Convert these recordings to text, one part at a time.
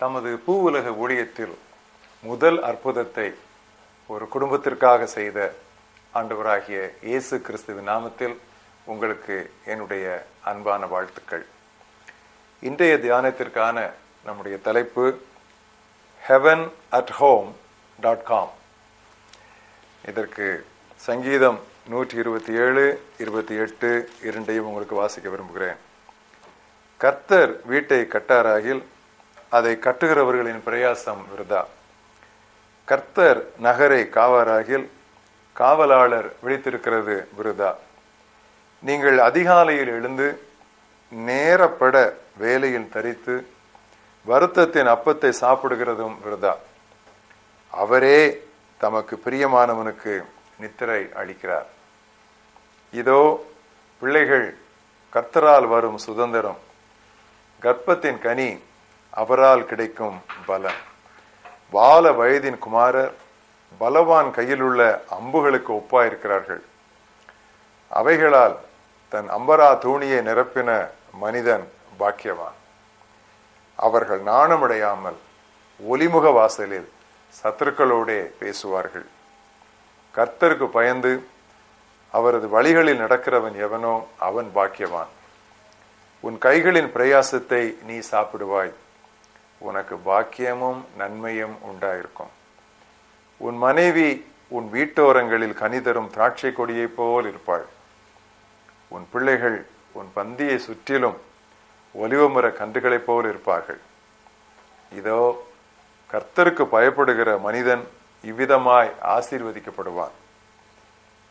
தமது பூ உலக ஊழியத்தில் முதல் அற்புதத்தை ஒரு குடும்பத்திற்காக செய்த ஆண்டவராகிய இயேசு கிறிஸ்துவின் நாமத்தில் உங்களுக்கு என்னுடைய அன்பான வாழ்த்துக்கள். இன்றைய தியானத்திற்கான நம்முடைய தலைப்பு heaven at home dot com இதற்கு சங்கீதம் நூற்றி இருபத்தி ஏழு இருபத்தி எட்டு இரண்டையும் உங்களுக்கு வாசிக்க விரும்புகிறேன். கர்த்தர் வீட்டை கட்டாராகில் அதை கட்டுகிறவர்களின் பிரயாசம் விருதா? கர்த்தர் நகரை காவாராகில் காவலாளர் விழித்திருக்கிறது விருதா? நீங்கள் அதிகாலையில் எழுந்து நேரப்பட வேலையில் தரித்து வருத்தத்தின் அப்பத்தை சாப்பிடுகிறதும் விருதா? அவரே தமக்கு பிரியமானவனுக்கு நித்திரை அளிக்கிறார். இதோ பிள்ளைகள் கர்த்தரால் வரும் சுதந்திரம் கர்ப்பத்தின் கனி அவரால் கிடைக்கும் பலன். வால வயதின் குமாரர் பலவான் கையில் உள்ள அம்புகளுக்கு ஒப்பாயிருக்கிறார்கள். அவைகளால் தன் அம்பரா தூணியை நிரப்பின மனிதன் பாக்கியவான். அவர்கள் நாணமடையாமல் ஒலிமுக வாசலில் சத்துருக்களோடே பேசுவார்கள். கர்த்தருக்கு பயந்து அவரது வழிகளில் நடக்கிறவன் எவனோ அவன் பாக்கியவான். உன் கைகளின் பிரயாசத்தை நீ சாப்பிடுவாய். உனக்கு பாக்கியமும் நன்மையும் உண்டாயிருக்கும். உன் மனைவி உன் வீட்டோரங்களில் கனிதரும் திராட்சை கொடியைப் போல் இருப்பாள். உன் பிள்ளைகள் உன் பந்தியை சுற்றிலும் ஒலிவமர கன்றுகளைப் போல் இருப்பார்கள். இதோ கர்த்தருக்கு பயப்படுகிற மனிதன் இவ்விதமாய் ஆசீர்வதிக்கப்படுவான்.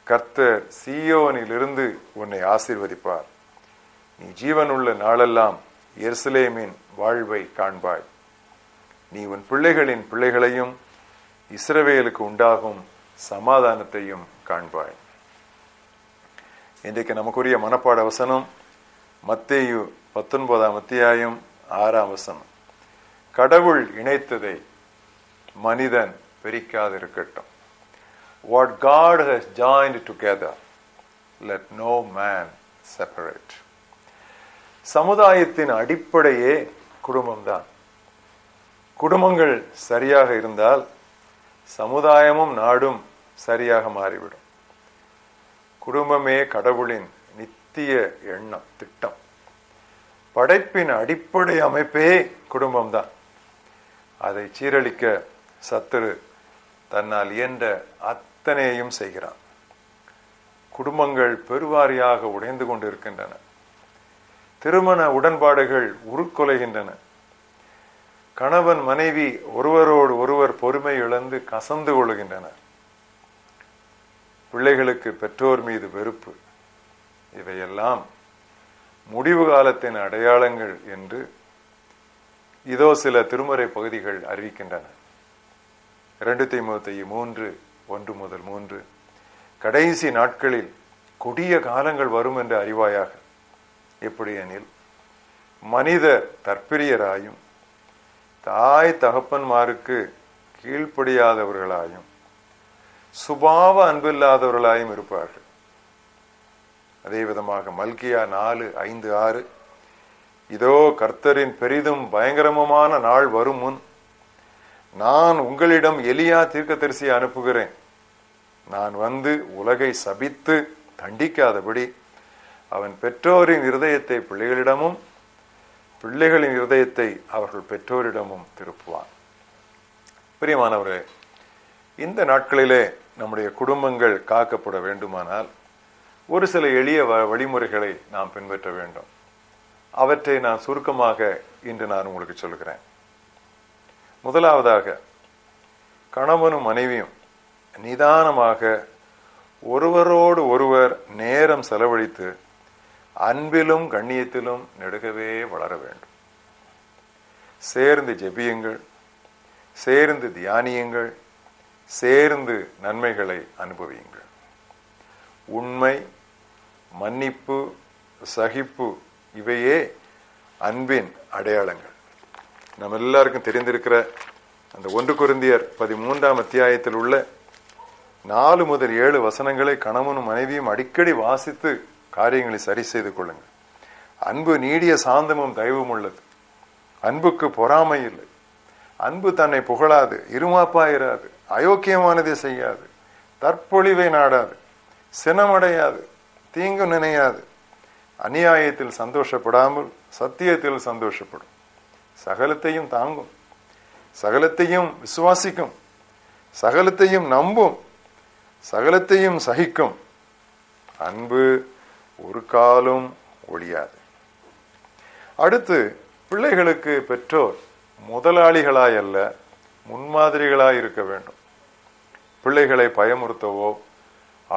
கர்த்தர் சீயோனிலிருந்து உன்னை ஆசீர்வதிப்பார். நீ ஜீவனுள்ள நாளெல்லாம் எருசலேமின் வாழ்வை காண்பாய். நீ உன் பிள்ளைகளின் பிள்ளைகளையும் இஸ்ரவேலுக்கு உண்டாகும் சமாதானத்தையும் காண்பாய். இன்றைக்கு நமக்குரிய மனப்பாட வசனம் மத்தேயு பத்தொன்பதாம் அத்தியாயம் ஆறாம் வசனம். கடவுள் இணைத்ததை மனிதன் பிரிக்காதிருக்கட்டும். What God has joined together let no man separate சமுதாயத்தின் அடிப்படையே குடும்பம்தான். குடும்பங்கள் சரியாக இருந்தால் சமுதாயமும் நாடும் சரியாக மாறிவிடும். குடும்பமே கடவுளின் நித்திய எண்ணம் திட்டம். படைப்பின் அடிப்படை அமைப்பே குடும்பம்தான். அதை சீரழிக்க சத்துரு தன்னால் இயன்ற அத்தனையும் செய்கிறான். குடும்பங்கள் பெருவாரியாக உடைந்து கொண்டிருக்கின்றன. திருமண உடன்பாடுகள் உருக்கொலைகின்றன. கணவன் மனைவி ஒருவரோடு ஒருவர் பொறுமை இழந்து கசந்து கொள்கின்றனர். பிள்ளைகளுக்கு பெற்றோர் மீது வெறுப்பு. இவையெல்லாம் முடிவு காலத்தின் அடையாளங்கள் என்று இதோ சில திருமறை பகுதிகள் அறிவிக்கின்றன. இரண்டு தீமுத்தி மூன்று ஒன்று முதல் மூன்று. கடைசி நாட்களில் கொடிய காலங்கள் வரும் என்று அறிவாயாக. எப்படி எனில் மனிதர் தற்பிரியராயும் தாய் தகப்பன்மாருக்கு கீழ்ப்படியாதவர்களாயும் சுபாவ அன்பில்லாதவர்களாயும் இருப்பார்கள். அதே விதமாக மல்கியா நாலு ஐந்து ஆறு இதோ கர்த்தரின் பெரிதும் பயங்கரமுமான நாள் வரும் முன் நான் உங்களிடம் எலியா தீர்க்கதரிசி அனுப்புகிறேன். நான் வந்து உலகை சபித்து தண்டிக்காதபடி அவன் பெற்றோரின் இருதயத்தை பிள்ளைகளிடமும் பிள்ளைகளின் இருதயத்தை அவர்கள் பெற்றோரிடமும் திருப்புவான் பிரியமானவரே இந்த நாட்களிலே நம்முடைய குடும்பங்கள் காக்கப்பட வேண்டுமானால் ஒரு சில எளிய வழிமுறைகளை நாம் பின்பற்ற வேண்டும். அவற்றை நான் சுருக்கமாக இன்று நான் உங்களுக்கு சொல்கிறேன். முதலாவதாக கணவனும் மனைவியும் நிதானமாக ஒருவரோடு ஒருவர் நேரம் செலவழித்து அன்பிலும் கண்ணியத்திலும் நெடுகவே வளர வேண்டும். சேர்ந்து ஜெபியுங்கள் சேர்ந்து தியானியுங்கள் சேர்ந்து நன்மைகளை அனுபவியுங்கள். உண்மை மன்னிப்பு சகிப்பு இவையே அன்பின் அடையாளங்கள். நம்ம எல்லாருக்கும் தெரிந்திருக்கிற அந்த ஒன்று குருந்தியர் பதிமூன்றாம் அத்தியாயத்தில் உள்ள நாலு முதல் ஏழு வசனங்களை கணவனும் மனைவியும் அடிக்கடி வாசித்து காரியங்களை சரி செய்து கொள்ளுங்கள். அன்பு நீடிய சாந்தமும் தயவும் உள்ளது. அன்புக்கு பொறாமை இல்லை. அன்பு தன்னை புகழாது இருமாப்பாயிராது அயோக்கியமானதை செய்யாது தற்பொழிவை நாடாது சினமடையாது தீங்கு நினையாது. அநியாயத்தில் சந்தோஷப்படாமல் சத்தியத்தில் சந்தோஷப்படும். சகலத்தையும் தாங்கும். சகலத்தையும் விசுவாசிக்கும். சகலத்தையும் நம்பும். சகலத்தையும் சகிக்கும். அன்பு ஒரு காலும் ஒழியாது. அடுத்து பிள்ளைகளுக்கு பெற்றோர் முதலாளிகளாய் அல்ல முன்மாதிரிகளாய் இருக்க வேண்டும். பிள்ளைகளை பயமுறுத்தவோ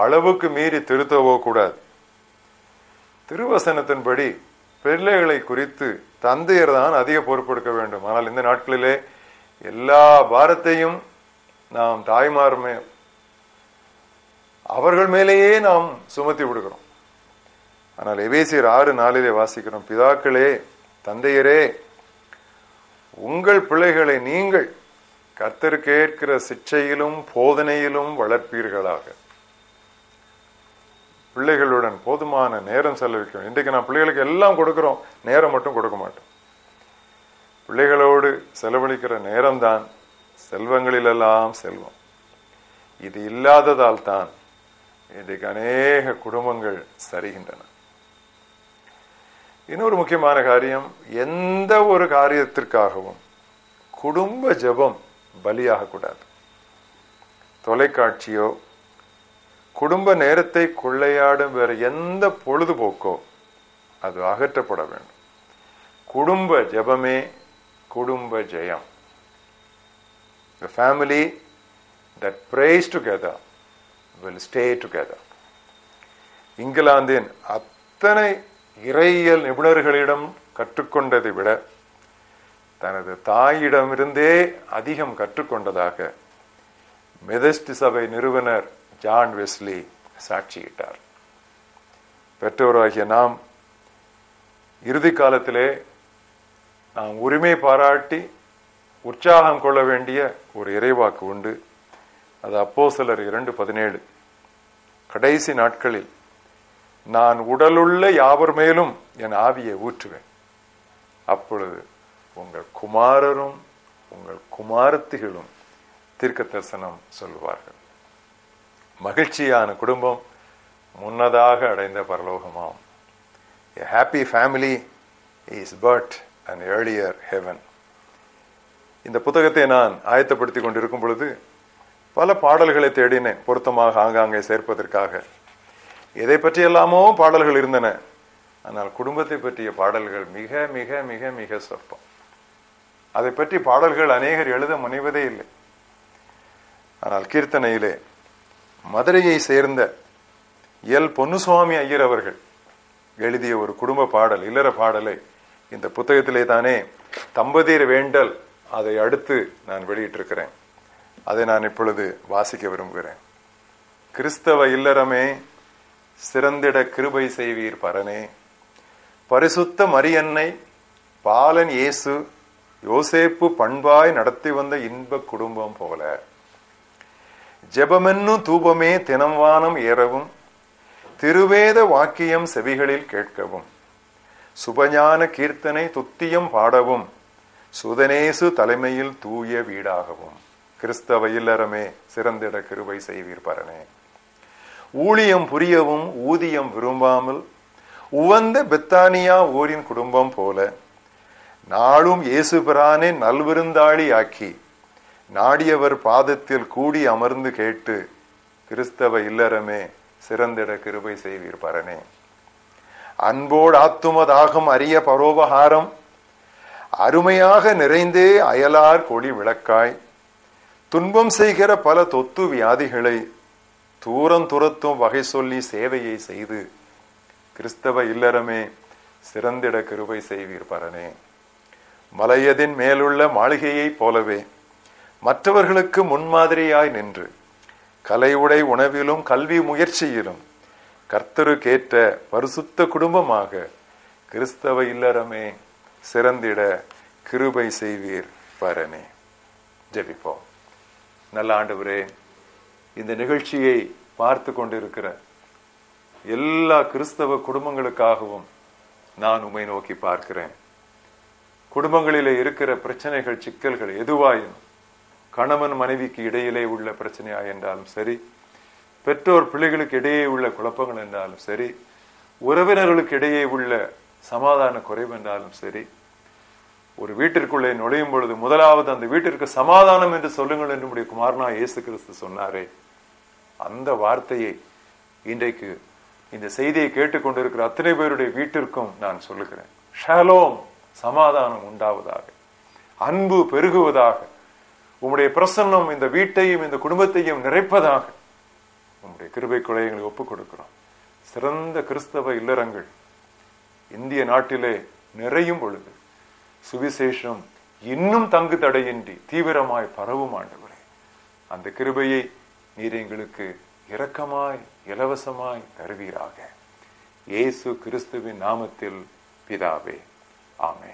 அளவுக்கு மீறி திருத்தவோ கூடாது. திருவசனத்தின்படி பிள்ளைகளை குறித்து தந்தையர் தான் அதிக பொறுப்பெடுக்க வேண்டும். ஆனால் இந்த நாட்களிலே எல்லா பாரத்தையும் நாம் தாய்மாருமே அவர்கள் மேலேயே நாம் சுமத்தி விடுகிறோம். ஆனால் எபேசியர் ஆறு நாளிலே வாசிக்கிறோம் பிதாக்களே தந்தையரே உங்கள் பிள்ளைகளை நீங்கள் கர்த்தருக்கு ஏற்கிற சிக்ஷையிலும் போதனையிலும் வளர்ப்பீர்களாக. பிள்ளைகளுடன் போதுமான நேரம் செலவிக்கணும் இன்றைக்கு நான் பிள்ளைகளுக்கு எல்லாம் கொடுக்கிறோம் நேரம் மட்டும் கொடுக்க மாட்டோம். பிள்ளைகளோடு செலவழிக்கிற நேரம்தான் செல்வங்களிலெல்லாம் செல்வம். இது இல்லாததால் தான் இன்றைக்கு அநேக குடும்பங்கள் சரிகின்றன. இன்னொரு முக்கியமான காரியம் எந்த ஒரு காரியத்திற்காகவும் குடும்ப ஜெபம் பலியாகக்கூடாது தொலைக்காட்சியோ குடும்ப நேரத்தை கொள்ளையாடும் வேற எந்த பொழுதுபோக்கோ அது அகற்றப்பட வேண்டும். குடும்ப ஜபமே குடும்ப ஜெயம். The family that prays together will stay together. இங்கிலாந்தின் அத்தனை இறையியல் நிபுணர்களிடம் கற்றுக்கொண்டதை விட தனது தாயிடமிருந்தே அதிகம் கற்றுக்கொண்டதாக மெதஸ்ட் சபை நிறுவனர் ஜான் வெஸ்லி சாட்சியிட்டார். பெற்றோராகிய நாம் இறுதி காலத்திலே நாம் உரிமை பாராட்டி உற்சாகம் கொள்ள வேண்டிய ஒரு இறைவாக்கு உண்டு. அது அப்போ சிலர் இரண்டு பதினேழு. கடைசி நாட்களில் நான் உடலுள்ள யாவர் மேலும் என் ஆவியை ஊற்றுவேன். அப்பொழுது உங்கள் குமாரரும் உங்கள் குமாரத்திகளும் தீர்க்க தரிசனம் சொல்லுவார்கள். மகிழ்ச்சியான குடும்பம் முன்னதாக அடைந்த பரலோகமாம். A happy family is but an earlier heaven இந்த புத்தகத்தை நான் ஆயத்தப்படுத்தி கொண்டிருக்கும் பொழுது பல பாடல்களை தேடினேன். பொருத்தமாக ஆங்காங்கே சேர்ப்பதற்காக. எதை பற்றியெல்லாமோ பாடல்கள் இருந்தன. ஆனால் குடும்பத்தை பற்றிய பாடல்கள் மிக மிக மிக மிக சொற்பம் அதை பற்றி பாடல்கள் அநேகர் எழுத முனைவதே இல்லை. ஆனால் கீர்த்தனையிலே மதுரையை சேர்ந்த எல். பொன்னுசுவாமி ஐயர் அவர்கள் எழுதிய ஒரு குடும்ப பாடல் இல்லற பாடலை இந்த புத்தகத்திலே தானே தம்பதியர் வேண்டல் அதை அடுத்து நான் வெளியிட்டிருக்கிறேன். அதை நான் இப்பொழுது வாசிக்க விரும்புகிறேன். கிறிஸ்தவ இல்லறமே சிறந்திட கிருபை செய்வீர் பரனே. பரிசுத்த மரியன்னை பாலன் இயேசு யோசேப்பு பண்பாய் நடத்தி வந்த இன்ப குடும்பம் போல. ஜெபமென்னும் தூபமே தினம் வானம் ஏறவும் திருவேத வாக்கியம் செவிகளில் கேட்கவும் சுபஞான கீர்த்தனை துத்தியம் பாடவும் சுதனேசு தலைமையில் தூய வீடாகவும். கிறிஸ்தவ இல்லறமே சிறந்திட கிருபை செய்வீர் பரனே. ஊழியம் புரியவும் ஊதியம் விரும்பாமல் உவந்த பெத்தானியா ஊரின் குடும்பம் போல நாளும் இயேசுபிரானே நல்விருந்தாளி ஆக்கி நாடியவர் பாதத்தில் கூடி அமர்ந்து கேட்டு கிறிஸ்தவ இல்லறமே சிறந்திட கிருபை செய்வீர் பரனே. அன்போடு ஆத்துமதாகம் அரிய பரோபகாரம். அருமையாக நிறைந்தே அயலார் கொடி விளக்காய். துன்பம் செய்கிற பல தொத்து வியாதிகளை தூரம் துரத்தும் வகை சொல்லி சேவையை செய்து கிறிஸ்தவ இல்லறமே சிறந்திட கிருபை செய்வீர் பரனே. மலையதின் மேலுள்ள மாளிகையைப் போலவே மற்றவர்களுக்கு முன்மாதிரியாய் நின்று கலையுடை உணவிலும் கல்வி முயற்சியிலும் கர்த்தருக்கேற்ற பரிசுத்த குடும்பமாக கிறிஸ்தவ இல்லறமே சிறந்திட கிருபை செய்வீர் பரனே. ஜெபிப்போம். நல்ல ஆண்டு இந்த நிகழ்ச்சியை பார்த்து கொண்டிருக்கிற எல்லா கிறிஸ்தவ குடும்பங்களுக்காகவும் நான் உமை நோக்கி பார்க்கிறேன். குடும்பங்களிலே இருக்கிற பிரச்சனைகள் சிக்கல்கள் எதுவாயினும் கணவன் மனைவிக்கு இடையிலே உள்ள பிரச்சனையா என்றாலும் சரி பெற்றோர் பிள்ளைகளுக்கு இடையே உள்ள குழப்பங்கள் என்றாலும் சரி உறவினர்களுக்கு இடையே உள்ள சமாதான குறைவு என்றாலும் சரி ஒரு வீட்டிற்குள்ளே நுழையும் பொழுது முதலாவது அந்த வீட்டிற்கு சமாதானம் என்று சொல்லுங்கள் என்று நம்முடைய குமாரனா இயேசு கிறிஸ்து சொன்னாரே. அந்த வார்த்தையை இன்றைக்கு இந்த செய்தியை கேட்டுக்கொண்டிருக்கிற அத்தனை பேருடைய வீட்டிற்கும் நான் சொல்லுகிறேன். ஷாலோம் சமாதானம் உண்டாவதாக அன்பு பெருகுவதாக உம்முடைய பிரசன்னம் இந்த வீட்டையும் இந்த குடும்பத்தையும் நிறைப்பதாக உம்முடைய கிருபை குலையங்களை ஒப்புக் கொடுக்கிறோம். சிறந்த கிறிஸ்தவ இல்லறங்கள் இந்திய நாட்டிலே நிறையும் பொழுது சுவிசேஷம் இன்னும் தங்கு தடையின்றி தீவிரமாய் பரவும் ஆண்டவரே. அந்த கிருபையை நீர் எங்களுக்கு இரக்கமாய் இலவசமாய் தருவீராக. இயேசு கிறிஸ்துவின் நாமத்தில் பிதாவே. ஆமே